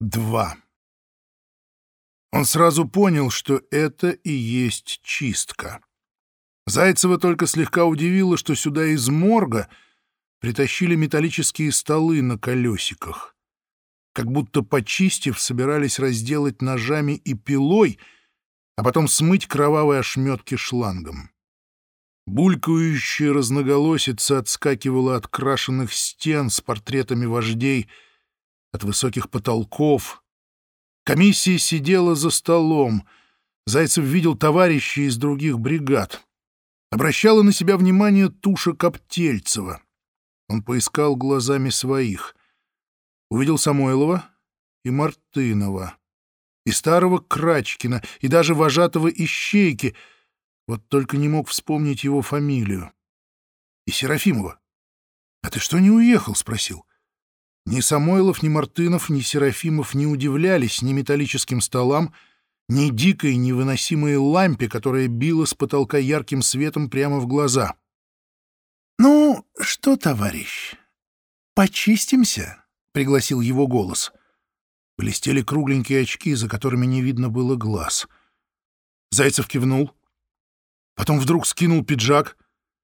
Два. Он сразу понял, что это и есть чистка. Зайцева только слегка удивило, что сюда из морга притащили металлические столы на колесиках. Как будто, почистив, собирались разделать ножами и пилой, а потом смыть кровавые ошметки шлангом. Булькающая разноголосица отскакивала от крашенных стен с портретами вождей — от высоких потолков. Комиссия сидела за столом. Зайцев видел товарищей из других бригад. Обращала на себя внимание туша Коптельцева. Он поискал глазами своих. Увидел Самойлова и Мартынова, и старого Крачкина, и даже вожатого Ищейки, вот только не мог вспомнить его фамилию. И Серафимова. «А ты что не уехал?» — спросил. Ни Самойлов, ни Мартынов, ни Серафимов не удивлялись ни металлическим столам, ни дикой невыносимой лампе, которая била с потолка ярким светом прямо в глаза. «Ну, что, товарищ, почистимся?» — пригласил его голос. Блестели кругленькие очки, за которыми не видно было глаз. Зайцев кивнул. Потом вдруг скинул пиджак,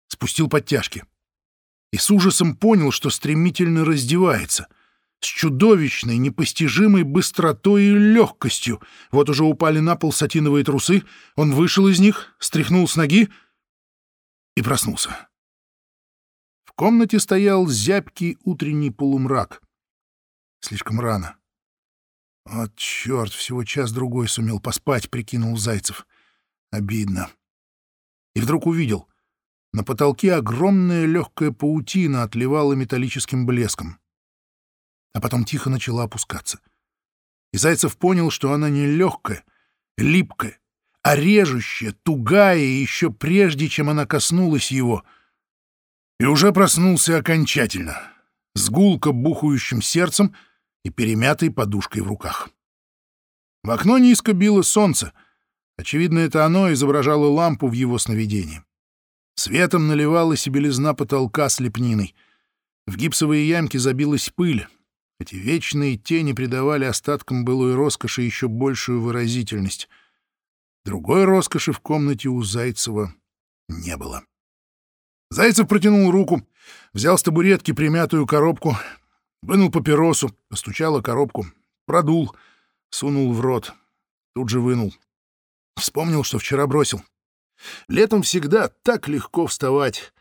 спустил подтяжки и с ужасом понял, что стремительно раздевается. С чудовищной, непостижимой быстротой и легкостью. Вот уже упали на пол сатиновые трусы, он вышел из них, стряхнул с ноги и проснулся. В комнате стоял зябкий утренний полумрак. Слишком рано. «От черт, всего час-другой сумел поспать», — прикинул Зайцев. «Обидно». И вдруг увидел. На потолке огромная легкая паутина отливала металлическим блеском. А потом тихо начала опускаться. И Зайцев понял, что она не легкая, липкая, а режущая, тугая еще прежде, чем она коснулась его. И уже проснулся окончательно, с гулко бухающим сердцем и перемятой подушкой в руках. В окно низко било солнце. Очевидно, это оно изображало лампу в его сновидении. Светом наливалась и белизна потолка с лепниной. В гипсовые ямки забилась пыль. Эти вечные тени придавали остаткам былой роскоши еще большую выразительность. Другой роскоши в комнате у Зайцева не было. Зайцев протянул руку, взял с табуретки примятую коробку, вынул папиросу, постучал о коробку, продул, сунул в рот, тут же вынул. Вспомнил, что вчера бросил. Летом всегда так легко вставать.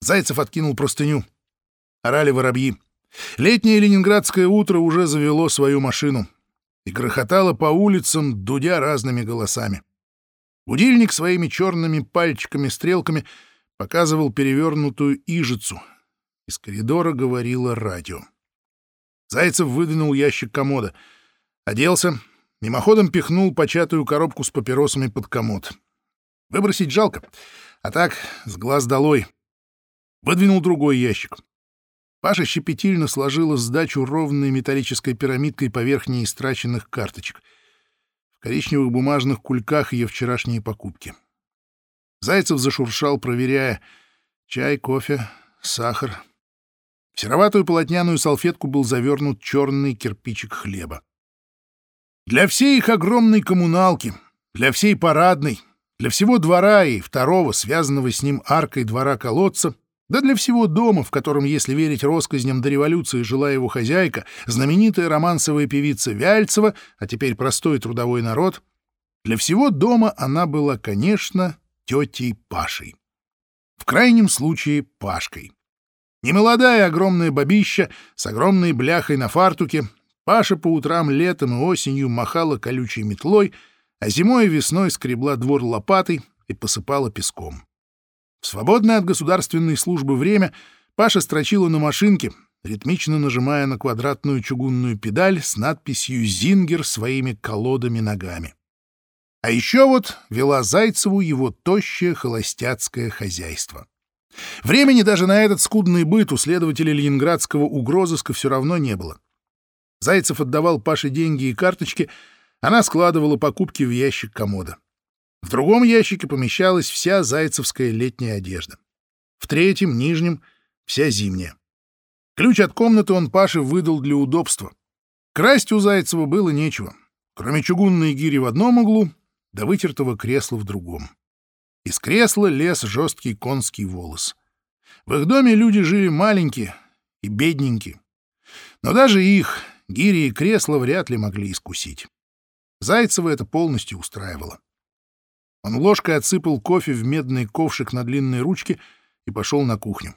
Зайцев откинул простыню. Орали воробьи. Летнее ленинградское утро уже завело свою машину и грохотало по улицам, дудя разными голосами. Будильник своими черными пальчиками-стрелками показывал перевернутую ижицу. Из коридора говорило радио. Зайцев выдвинул ящик комода. Оделся, мимоходом пихнул початую коробку с папиросами под комод. Выбросить жалко, а так с глаз долой. Выдвинул другой ящик. Паша щепетильно сложила сдачу ровной металлической пирамидкой поверх неистраченных карточек. В коричневых бумажных кульках ее вчерашние покупки. Зайцев зашуршал, проверяя чай, кофе, сахар. В сероватую полотняную салфетку был завернут черный кирпичик хлеба. Для всей их огромной коммуналки, для всей парадной, для всего двора и второго, связанного с ним аркой двора-колодца, да для всего дома, в котором, если верить россказням до революции, жила его хозяйка, знаменитая романсовая певица Вяльцева, а теперь простой трудовой народ, для всего дома она была, конечно, тетей Пашей. В крайнем случае Пашкой. Немолодая огромная бабища с огромной бляхой на фартуке, Паша по утрам летом и осенью махала колючей метлой — а зимой и весной скребла двор лопатой и посыпала песком. В свободное от государственной службы время Паша строчила на машинке, ритмично нажимая на квадратную чугунную педаль с надписью «Зингер» своими колодами ногами. А еще вот вела Зайцеву его тощее холостяцкое хозяйство. Времени даже на этот скудный быт у следователя ленинградского угрозыска все равно не было. Зайцев отдавал Паше деньги и карточки — она складывала покупки в ящик комода. В другом ящике помещалась вся зайцевская летняя одежда. В третьем, нижнем, вся зимняя. Ключ от комнаты он Паше выдал для удобства. Красть у Зайцева было нечего, кроме чугунной гири в одном углу да вытертого кресла в другом. Из кресла лез жесткий конский волос. В их доме люди жили маленькие и бедненькие. Но даже их, гири и кресла, вряд ли могли искусить. Зайцева это полностью устраивало. Он ложкой отсыпал кофе в медный ковшик на длинной ручке и пошел на кухню.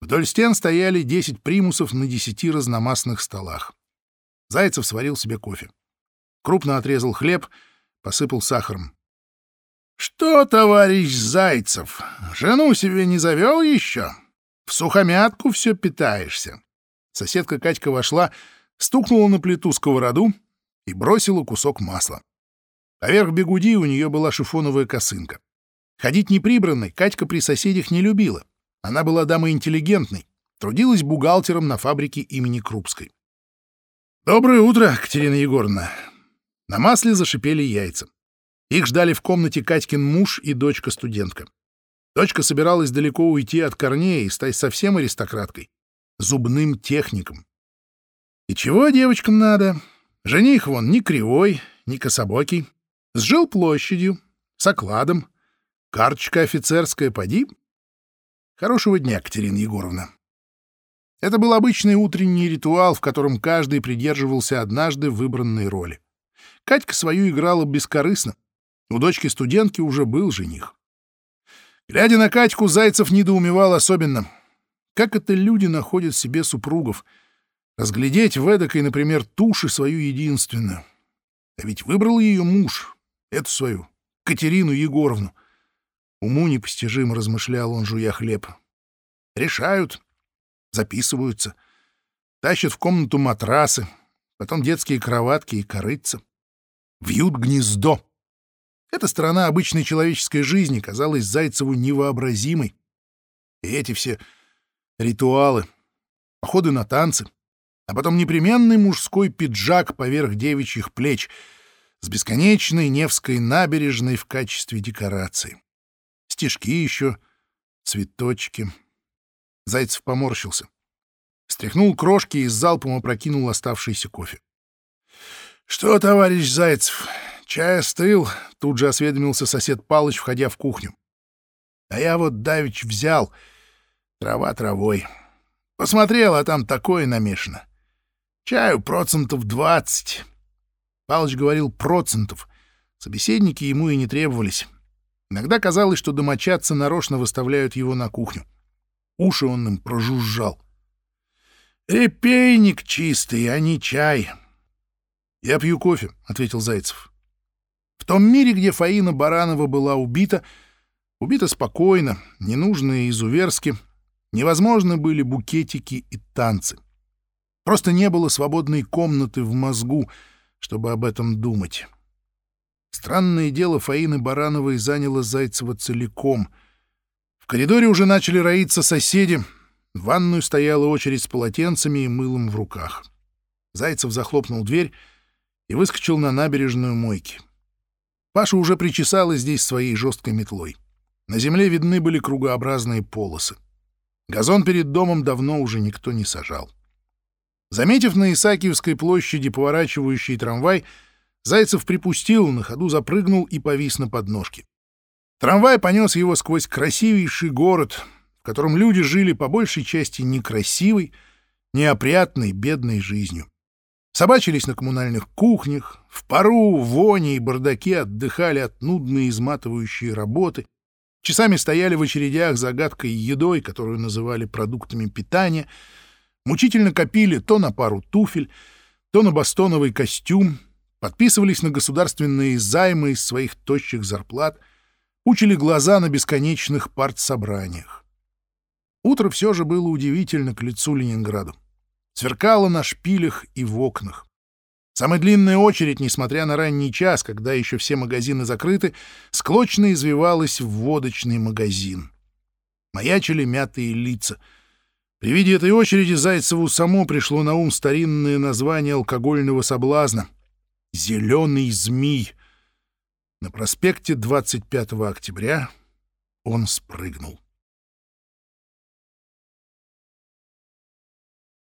Вдоль стен стояли десять примусов на десяти разномастных столах. Зайцев сварил себе кофе. Крупно отрезал хлеб, посыпал сахаром. — Что, товарищ Зайцев, жену себе не завел еще? В сухомятку все питаешься. Соседка Катька вошла, стукнула на плиту сковороду и бросила кусок масла. Поверх бегуди у нее была шифоновая косынка. Ходить неприбранной Катька при соседях не любила. Она была дамой интеллигентной, трудилась бухгалтером на фабрике имени Крупской. «Доброе утро, Катерина Егоровна!» На масле зашипели яйца. Их ждали в комнате Катькин муж и дочка-студентка. Дочка собиралась далеко уйти от корней и стать совсем аристократкой, зубным техником. И чего девочкам надо? Жених вон ни кривой, ни кособокий, с жил площадью, с окладом, карточка офицерская, поди, Хорошего дня, Катерина Егоровна. Это был обычный утренний ритуал, в котором каждый придерживался однажды выбранной роли. Катька свою играла бескорыстно. У дочки-студентки уже был жених. Глядя на Катьку, Зайцев недоумевал особенно. Как это люди находят себе супругов? Разглядеть в эдакой, например, туши свою единственную. А ведь выбрал ее муж, эту свою, Катерину Егоровну. Уму непостижимо, размышлял он, жуя хлеб. Решают, записываются, тащат в комнату матрасы, потом детские кроватки и корыца. Вьют гнездо. Эта сторона обычной человеческой жизни казалась Зайцеву невообразимой. И эти все ритуалы, походы на танцы, а потом непременный мужской пиджак поверх девичьих плеч с бесконечной Невской набережной в качестве декорации. Стишки еще, цветочки. Зайцев поморщился. Стряхнул крошки и с залпом опрокинул оставшийся кофе. — Что, товарищ Зайцев, чай остыл? — тут же осведомился сосед Палыч, входя в кухню. — А я вот давич взял. Трава травой. Посмотрел, а там такое намешано. Чаю процентов двадцать. Палыч говорил процентов. Собеседники ему и не требовались. Иногда казалось, что домочадцы нарочно выставляют его на кухню. Уши он им прожужжал. «Репейник чистый, а не чай». «Я пью кофе», — ответил Зайцев. В том мире, где Фаина Баранова была убита, убита спокойно, ненужно и изуверски, невозможны были букетики и танцы. Просто не было свободной комнаты в мозгу, чтобы об этом думать. Странное дело Фаины Барановой заняло Зайцева целиком. В коридоре уже начали роиться соседи. В ванную стояла очередь с полотенцами и мылом в руках. Зайцев захлопнул дверь и выскочил на набережную мойки. Паша уже причесала здесь своей жесткой метлой. На земле видны были кругообразные полосы. Газон перед домом давно уже никто не сажал. Заметив на Исаакиевской площади поворачивающий трамвай, Зайцев припустил, на ходу запрыгнул и повис на подножке. Трамвай понес его сквозь красивейший город, в котором люди жили по большей части некрасивой, неопрятной, бедной жизнью. Собачились на коммунальных кухнях, в пару, воне и бардаке отдыхали от нудной изматывающей работы, часами стояли в очередях за гадкой едой, которую называли продуктами питания, мучительно копили то на пару туфель, то на бастоновый костюм, подписывались на государственные займы из своих тощих зарплат, учили глаза на бесконечных партсобраниях. Утро все же было удивительно к лицу Ленинграду. Сверкало на шпилях и в окнах. Самая длинная очередь, несмотря на ранний час, когда еще все магазины закрыты, склочно извивалась в водочный магазин. Маячили мятые лица. При виде этой очереди Зайцеву само пришло на ум старинное название алкогольного соблазна — зеленый змей. На проспекте 25 октября он спрыгнул.